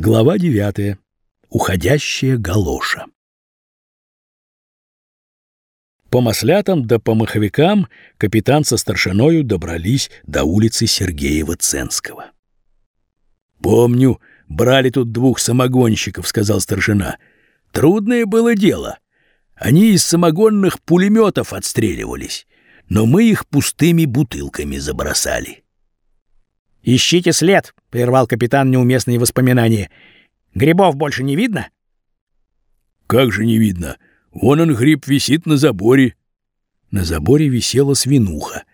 Глава 9. Уходящая галоша. По маслятам да по маховикам капитан со старшиною добрались до улицы Сергеева-Ценского. «Помню, брали тут двух самогонщиков», — сказал старшина. «Трудное было дело. Они из самогонных пулеметов отстреливались, но мы их пустыми бутылками забросали». «Ищите след!» — прервал капитан неуместные воспоминания. «Грибов больше не видно?» «Как же не видно? Вон он, гриб, висит на заборе». На заборе висела свинуха.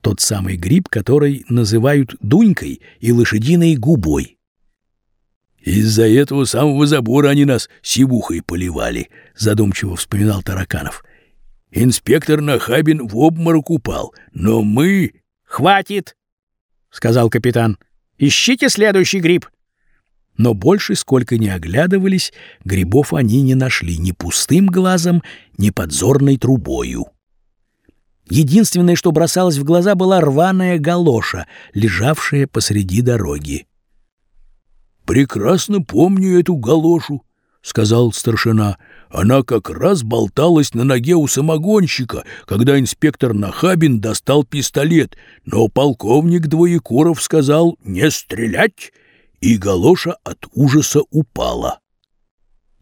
Тот самый гриб, который называют дунькой и лошадиной губой. «Из-за этого самого забора они нас сивухой поливали», — задумчиво вспоминал Тараканов. «Инспектор Нахабин в обморок упал, но мы...» «Хватит!» — сказал капитан. «Ищите следующий гриб». Но больше, сколько ни оглядывались, грибов они не нашли ни пустым глазом, ни подзорной трубою. Единственное, что бросалось в глаза, была рваная галоша, лежавшая посреди дороги. «Прекрасно помню эту галошу», — сказал старшина. Она как раз болталась на ноге у самогонщика, когда инспектор Нахабин достал пистолет, но полковник Двоекуров сказал «не стрелять», и галоша от ужаса упала.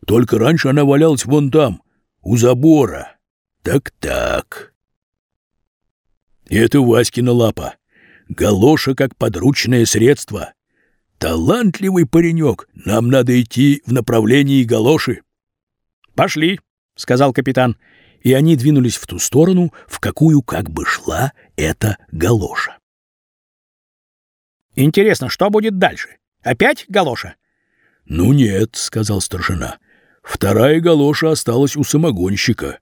Только раньше она валялась вон там, у забора. Так-так. Это Васькина лапа. Галоша как подручное средство. Талантливый паренек, нам надо идти в направлении галоши. «Пошли», — сказал капитан, и они двинулись в ту сторону, в какую как бы шла эта галоша. «Интересно, что будет дальше? Опять галоша?» «Ну нет», — сказал старшина. «Вторая галоша осталась у самогонщика.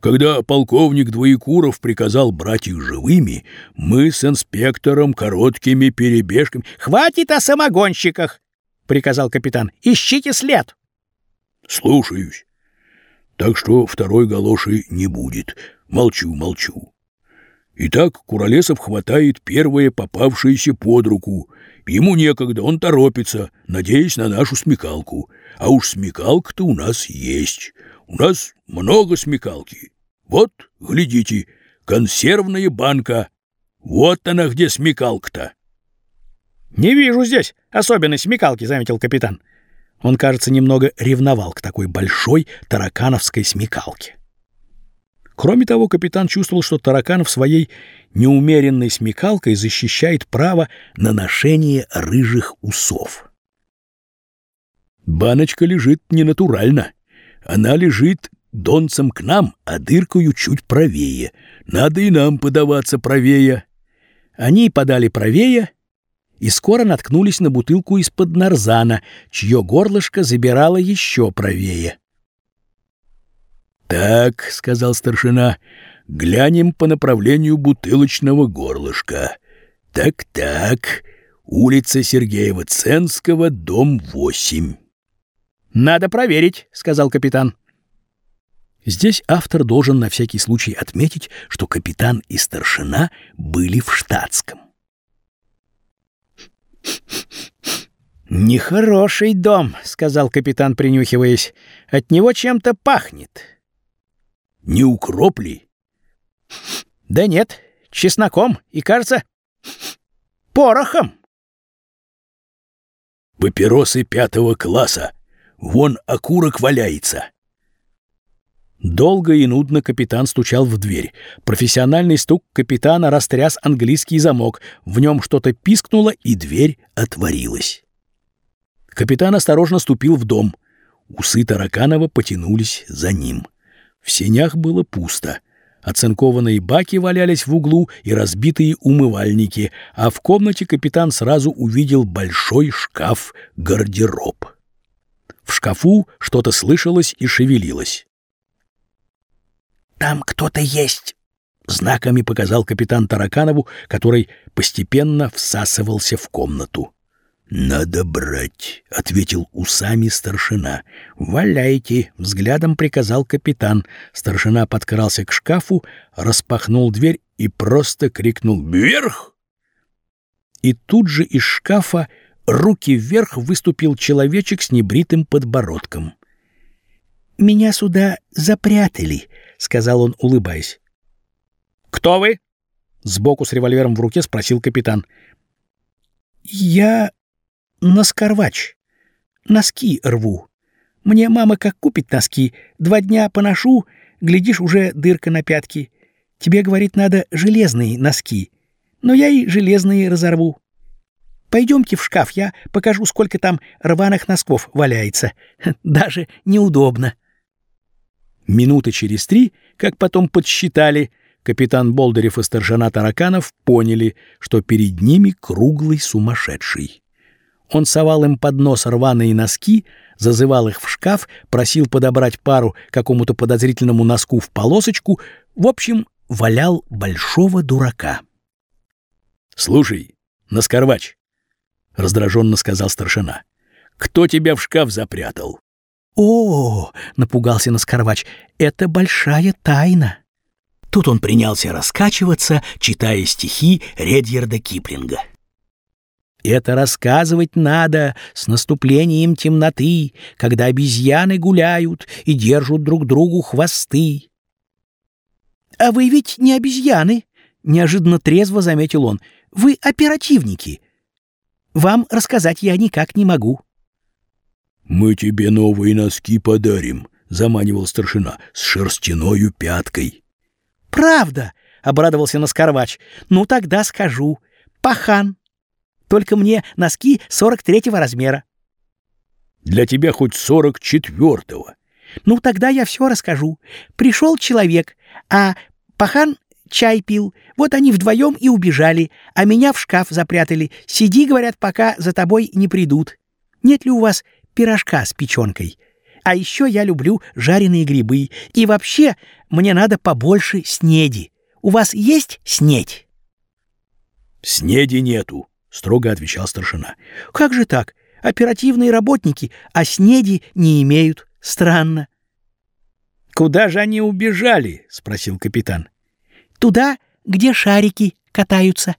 Когда полковник Двоекуров приказал брать их живыми, мы с инспектором короткими перебежками...» «Хватит о самогонщиках!» — приказал капитан. «Ищите след!» «Слушаюсь». Так что второй галоши не будет. Молчу, молчу. Итак, Куролесов хватает первое попавшееся под руку. Ему некогда, он торопится, надеясь на нашу смекалку. А уж смекалка-то у нас есть. У нас много смекалки. Вот, глядите, консервная банка. Вот она где смекалка-то. — Не вижу здесь особенной смекалки, — заметил капитан. Он, кажется, немного ревновал к такой большой таракановской смекалке. Кроме того, капитан чувствовал, что тараканов своей неумеренной смекалкой защищает право на ношение рыжих усов. Баночка лежит ненатурально. Она лежит донцем к нам, а дыркою чуть правее. Надо и нам подаваться правее. Они подали правее, и скоро наткнулись на бутылку из-под нарзана, чье горлышко забирало еще правее. «Так», — сказал старшина, — «глянем по направлению бутылочного горлышка. Так-так, улица Сергеева-Ценского, дом 8». «Надо проверить», — сказал капитан. Здесь автор должен на всякий случай отметить, что капитан и старшина были в штатском. «Нехороший дом», — сказал капитан, принюхиваясь. «От него чем-то пахнет». «Не укроп ли?» «Да нет, чесноком и, кажется, порохом». «Папиросы пятого класса. Вон окурок валяется». Долго и нудно капитан стучал в дверь. Профессиональный стук капитана растряс английский замок. В нем что-то пискнуло, и дверь отворилась. Капитан осторожно ступил в дом. Усы Тараканова потянулись за ним. В сенях было пусто. Оцинкованные баки валялись в углу и разбитые умывальники, а в комнате капитан сразу увидел большой шкаф-гардероб. В шкафу что-то слышалось и шевелилось. «Там кто-то есть!» — знаками показал капитан Тараканову, который постепенно всасывался в комнату. «Надо брать», — ответил усами старшина. «Валяйте», — взглядом приказал капитан. Старшина подкрался к шкафу, распахнул дверь и просто крикнул «Вверх!». И тут же из шкафа руки вверх выступил человечек с небритым подбородком. «Меня сюда запрятали», — сказал он, улыбаясь. «Кто вы?» — сбоку с револьвером в руке спросил капитан. «Я наскорвач. Носки рву. Мне мама как купит носки, два дня поношу, глядишь, уже дырка на пятке. Тебе, говорит, надо железные носки. Но я и железные разорву. Пойдемте в шкаф, я покажу, сколько там рваных носков валяется. Даже неудобно. Минуты через три, как потом подсчитали, капитан Болдырев и старшина Тараканов поняли, что перед ними круглый сумасшедший. Он совал им под нос рваные носки, зазывал их в шкаф, просил подобрать пару какому-то подозрительному носку в полосочку, в общем, валял большого дурака. «Слушай, Наскорвач», — раздраженно сказал старшина, — «кто тебя в шкаф запрятал?» «О, — напугался Наскорвач, — это большая тайна». Тут он принялся раскачиваться, читая стихи Редьерда Киплинга. Это рассказывать надо с наступлением темноты, когда обезьяны гуляют и держат друг другу хвосты. «А вы ведь не обезьяны», — неожиданно трезво заметил он. «Вы оперативники. Вам рассказать я никак не могу». «Мы тебе новые носки подарим», — заманивал старшина, — «с шерстяною пяткой». «Правда?» — обрадовался Наскорвач. «Ну, тогда скажу. Пахан». Только мне носки 43-го размера. Для тебя хоть 44-го. Ну, тогда я все расскажу. Пришел человек, а пахан чай пил. Вот они вдвоем и убежали, а меня в шкаф запрятали. Сиди, говорят, пока за тобой не придут. Нет ли у вас пирожка с печенкой? А еще я люблю жареные грибы. И вообще мне надо побольше снеди. У вас есть снедь? Снеди нету, — строго отвечал старшина. «Как же так? Оперативные работники, а снеди не имеют. Странно». «Куда же они убежали?» — спросил капитан. «Туда, где шарики катаются».